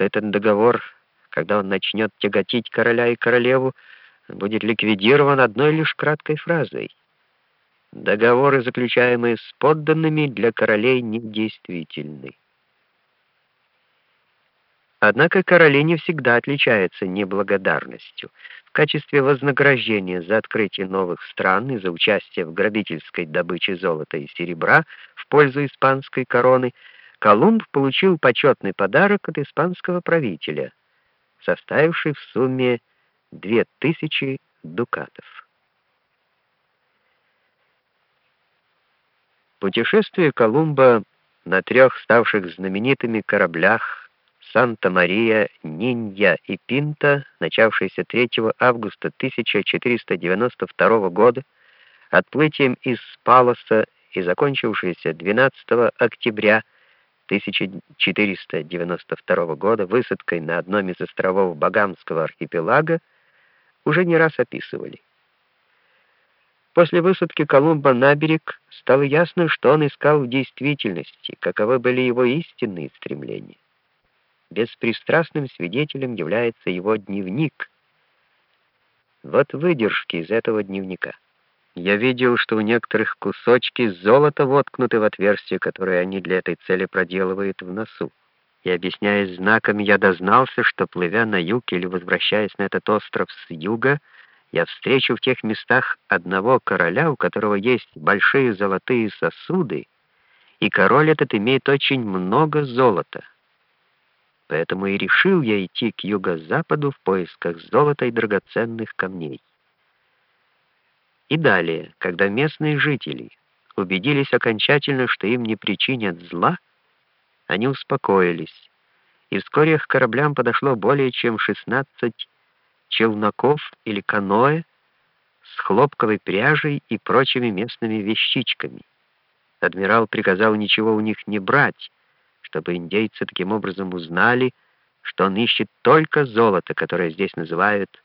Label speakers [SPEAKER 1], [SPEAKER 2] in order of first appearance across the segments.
[SPEAKER 1] что этот договор, когда он начнет тяготить короля и королеву, будет ликвидирован одной лишь краткой фразой. Договоры, заключаемые с подданными, для королей недействительны. Однако короли не всегда отличаются неблагодарностью. В качестве вознаграждения за открытие новых стран и за участие в грабительской добыче золота и серебра в пользу испанской короны Колумб получил почетный подарок от испанского правителя, составивший в сумме 2000 дукатов. Путешествие Колумба на трех ставших знаменитыми кораблях Санта-Мария, Нинья и Пинта, начавшееся 3 августа 1492 года, отплытием из Палоса и закончившееся 12 октября 1492 года высадкой на одном из островов Багамского архипелага, уже не раз описывали. После высадки Колумба на берег стало ясно, что он искал в действительности, каковы были его истинные стремления. Беспристрастным свидетелем является его дневник. Вот выдержки из этого дневника. Я видел, что у некоторых кусочки золота воткнуты в отверстие, которое они для этой цели проделывают в носу. И объясняясь знаками, я дознался, что плывя на юг или возвращаясь на этот остров с юга, я встречу в тех местах одного короля, у которого есть большие золотые сосуды, и король этот имеет очень много золота. Поэтому и решил я идти к юго-западу в поисках золота и драгоценных камней. И далее, когда местные жители убедились окончательно, что им не причинят зла, они успокоились, и вскоре к кораблям подошло более чем 16 челноков или каноэ с хлопковой пряжей и прочими местными вещичками. Адмирал приказал ничего у них не брать, чтобы индейцы таким образом узнали, что он ищет только золото, которое здесь называют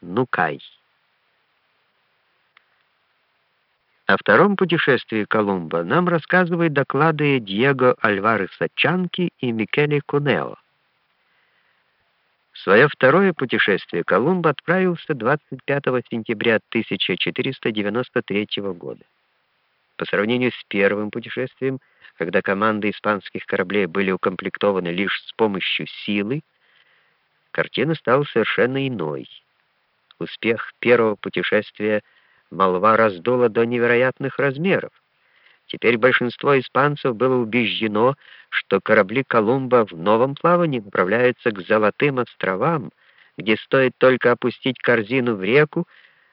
[SPEAKER 1] нукай. О втором путешествии Колумба нам рассказывают доклады Диего Альвареса Чанки и Микеле Кунео. В свое второе путешествие Колумб отправился 25 сентября 1493 года. По сравнению с первым путешествием, когда команды испанских кораблей были укомплектованы лишь с помощью силы, картина стала совершенно иной. Успех первого путешествия молва раздула до невероятных размеров. Теперь большинство испанцев было убеждено, что корабли Колумба в новом плавании направляются к Золотым островам, где стоит только опустить корзину в реку,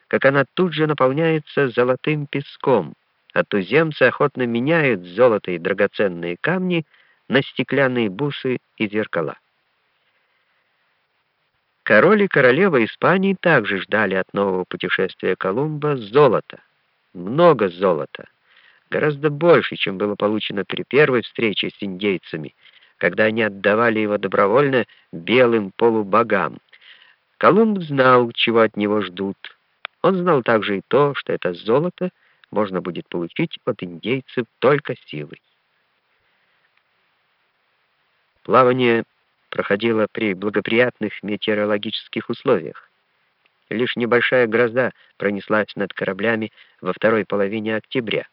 [SPEAKER 1] как она тут же наполняется золотым песком а туземцы охотно меняют золото и драгоценные камни на стеклянные бусы и зеркала. Король и королева Испании также ждали от нового путешествия Колумба золота. Много золота. Гораздо больше, чем было получено при первой встрече с индейцами, когда они отдавали его добровольно белым полубогам. Колумб знал, чего от него ждут. Он знал также и то, что это золото — можно будет получить от индейцев только силой. Плавание проходило при благоприятных метеорологических условиях. Лишь небольшая гроза пронеслась над кораблями во второй половине октября.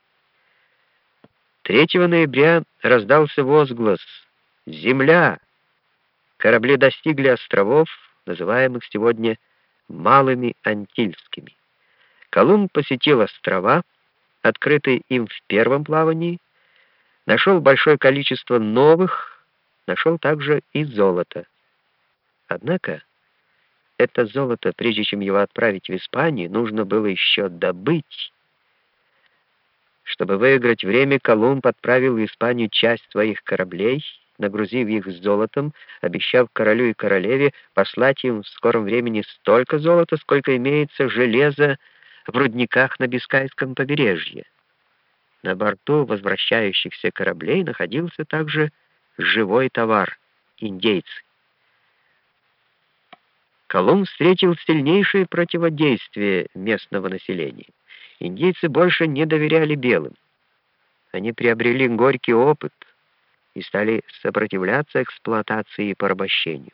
[SPEAKER 1] 3 ноября раздался возглас «Земля!». Корабли достигли островов, называемых сегодня Малыми Антильскими. Колумб посетил острова, открытый им в первом плавании, нашел большое количество новых, нашел также и золото. Однако это золото, прежде чем его отправить в Испанию, нужно было еще добыть. Чтобы выиграть время, Колумб отправил в Испанию часть своих кораблей, нагрузив их золотом, обещав королю и королеве послать им в скором времени столько золота, сколько имеется железа в рудниках на Бискайском побережье. На борту возвращающихся кораблей находился также живой товар — индейцы. Колумб встретил сильнейшее противодействие местного населения. Индейцы больше не доверяли белым. Они приобрели горький опыт и стали сопротивляться эксплуатации и порабощению.